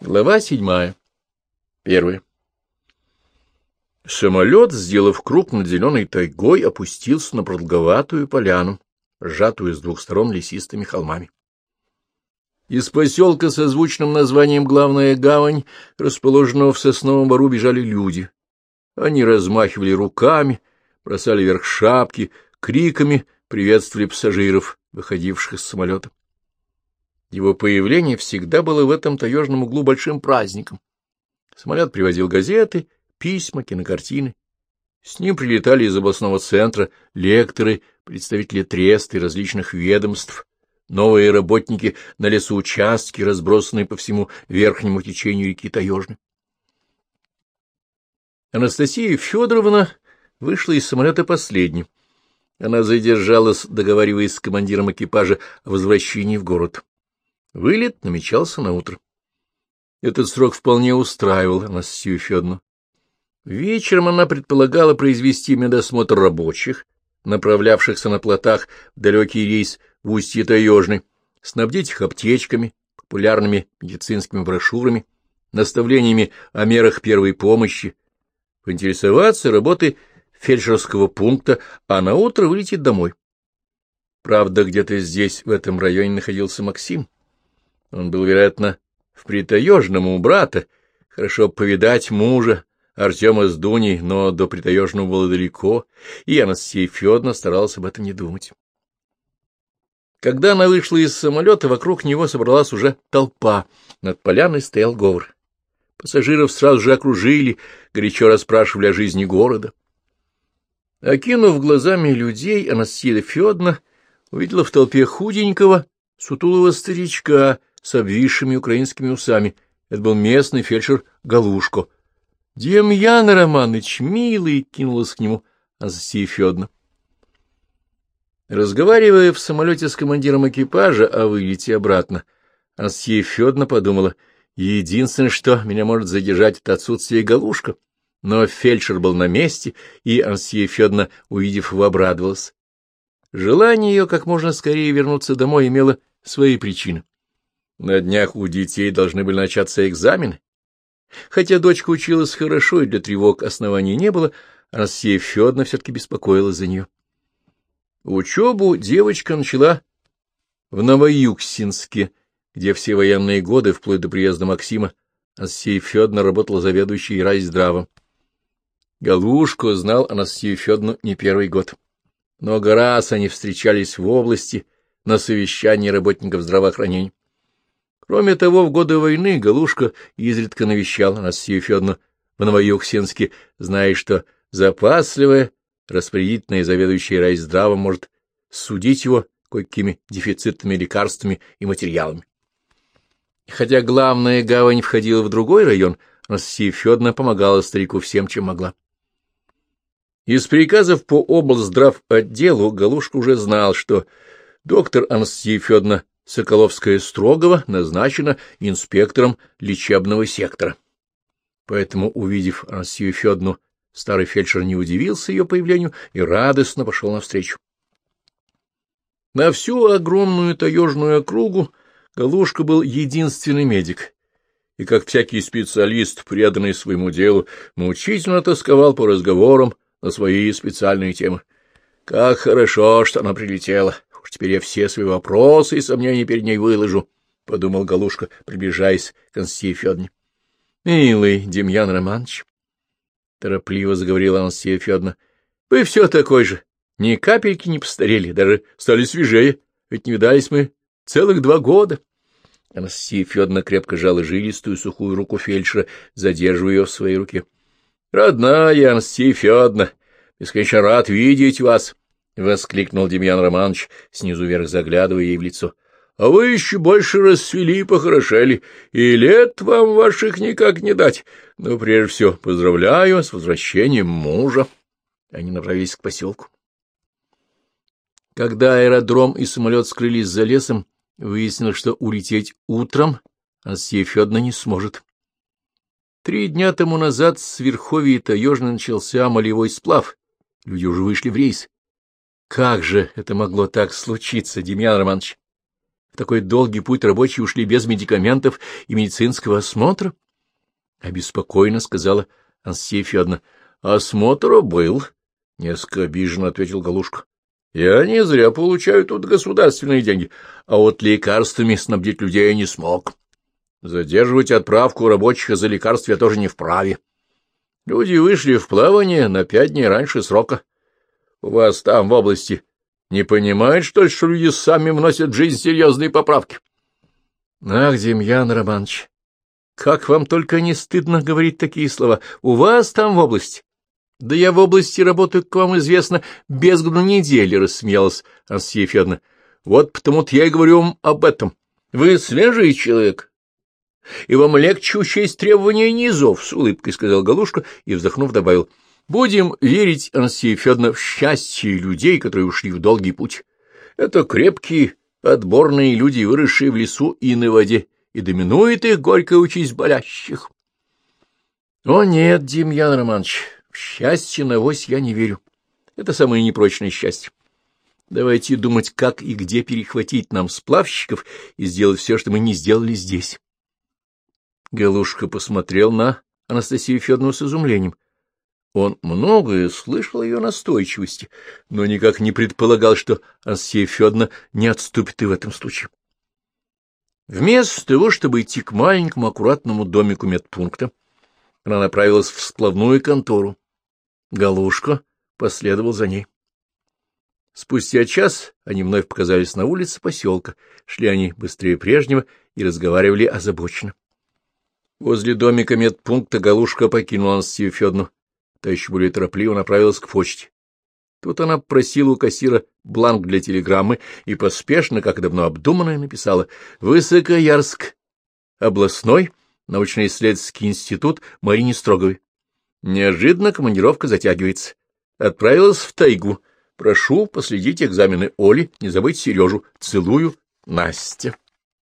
Глава седьмая. Первая. Самолет, сделав круг над зеленой тайгой, опустился на продолговатую поляну, сжатую с двух сторон лесистыми холмами. Из поселка со звучным названием «Главная гавань», расположенного в сосновом бору, бежали люди. Они размахивали руками, бросали вверх шапки, криками приветствовали пассажиров, выходивших из самолета. Его появление всегда было в этом таежном углу большим праздником. Самолет привозил газеты, письма, кинокартины. С ним прилетали из областного центра лекторы, представители трест и различных ведомств, новые работники на лесоучастке, разбросанные по всему верхнему течению реки Таежны. Анастасия Федоровна вышла из самолета последней. Она задержалась, договариваясь с командиром экипажа о возвращении в город. Вылет намечался на утро. Этот срок вполне устраивал Анастасию Федоровну. Вечером она предполагала произвести медосмотр рабочих, направлявшихся на плотах в далекий рейс в устье Таежной, снабдить их аптечками, популярными медицинскими брошюрами, наставлениями о мерах первой помощи, поинтересоваться работой фельдшерского пункта, а на утро вылететь домой. Правда, где-то здесь, в этом районе, находился Максим. Он был, вероятно, в Притаежном у брата. Хорошо повидать мужа, Артема с Дуней, но до Притаежного было далеко, и Анастасия Федоровна старалась об этом не думать. Когда она вышла из самолета, вокруг него собралась уже толпа. Над поляной стоял говор. Пассажиров сразу же окружили, горячо расспрашивали о жизни города. Окинув глазами людей, Анастасия Федоровна увидела в толпе худенького, сутулого старичка с обвисшими украинскими усами. Это был местный фельдшер Галушко. — Демьян Романыч, милый! — кинулась к нему Анастасия Федоровна. Разговаривая в самолете с командиром экипажа о вылете обратно, Анастасия Федоровна подумала, единственное, что меня может задержать, это отсутствие Галушка. Но фельдшер был на месте, и Анастасия Федоровна, увидев его, обрадовалась. Желание ее как можно скорее вернуться домой имело свои причины. На днях у детей должны были начаться экзамены. Хотя дочка училась хорошо и для тревог оснований не было, Анастасия Федоровна все-таки беспокоилась за нее. Учебу девочка начала в Новоюксинске, где все военные годы, вплоть до приезда Максима, Анастасия Федоровна работала заведующей райздравом. Галушко знал Анастасию Федоровну не первый год. Много раз они встречались в области на совещании работников здравоохранения. Кроме того, в годы войны Галушка изредка навещал Анастасию Федоровну в Новоюксинске, зная, что запасливая, распорядительная заведующая райздравом может судить его кое-какими дефицитными лекарствами и материалами. Хотя главная гавань входила в другой район, Анастасия Федоровна помогала старику всем, чем могла. Из приказов по облздрав отделу Галушка уже знал, что доктор Анастасия Федоровна Соколовская-Строгова назначена инспектором лечебного сектора. Поэтому, увидев Анастасию Федоровну, старый фельдшер не удивился ее появлению и радостно пошел навстречу. На всю огромную таежную округу Галушка был единственный медик, и, как всякий специалист, преданный своему делу, мучительно тосковал по разговорам на свои специальные темы. Как хорошо, что она прилетела. Теперь я все свои вопросы и сомнения перед ней выложу, — подумал Галушка, приближаясь к Анастасии Федоровне. — Милый Демьян Романович, — торопливо заговорила Анастасия Федоровна, — вы все такой же, ни капельки не постарели, даже стали свежее, ведь не видались мы целых два года. Анастасия Федоровна крепко жала жилистую сухую руку фельдшера, задерживая ее в своей руке. — Родная Анастасия Федоровна, бесконечно рад видеть вас! — воскликнул Демьян Романович, снизу вверх заглядывая ей в лицо. — А вы еще больше расцвели и похорошели, и лет вам ваших никак не дать. Но прежде всего поздравляю с возвращением мужа. Они направились к поселку. Когда аэродром и самолет скрылись за лесом, выяснилось, что улететь утром Анастасия Федоровна не сможет. Три дня тому назад с Верховья Таежно начался молевой сплав. Люди уже вышли в рейс. Как же это могло так случиться, Демьян Романович? такой долгий путь рабочие ушли без медикаментов и медицинского осмотра? — обеспокоенно сказала Ансия Федоровна. — Осмотр был, — несколько обиженно ответил Галушка. — Я не зря получаю тут государственные деньги, а вот лекарствами снабдить людей я не смог. Задерживать отправку рабочих за лекарств я тоже не вправе. Люди вышли в плавание на пять дней раньше срока. У вас там в области не понимают, что ли, что люди сами вносят в жизнь серьезные поправки? Ах, Демьян Романович, как вам только не стыдно говорить такие слова. У вас там в области. Да я в области работаю, как вам известно, без году недели, — рассмеялась Ансия Федоровна. Вот потому-то я и говорю вам об этом. Вы свежий человек, и вам легче учесть требования низов, — с улыбкой сказал Галушка и, вздохнув, добавил. — Будем верить, Ансия Федоровна, в счастье людей, которые ушли в долгий путь. Это крепкие, отборные люди, выросшие в лесу и на воде, и доминует их горькая участь болящих. — О нет, Демьян Романович, в счастье на вось я не верю. Это самое непрочное счастье. Давайте думать, как и где перехватить нам сплавщиков и сделать все, что мы не сделали здесь. Галушка посмотрел на Анастасию Федоровну с изумлением. Он многое слышал о ее настойчивости, но никак не предполагал, что Анастасия Федоровна не отступит и в этом случае. Вместо того, чтобы идти к маленькому аккуратному домику медпункта, она направилась в сплавную контору. Галушка последовал за ней. Спустя час они вновь показались на улице поселка. Шли они быстрее прежнего и разговаривали озабоченно. Возле домика медпункта Галушка покинула Анастасию Федоровну. Та еще более торопливо направилась к почте. Тут она просила у кассира бланк для телеграммы и поспешно, как давно обдуманное, написала «Высокоярск, областной научно-исследовательский институт Марине Строговой». Неожиданно командировка затягивается. Отправилась в тайгу. Прошу последить экзамены Оли, не забыть Сережу. Целую, Настя.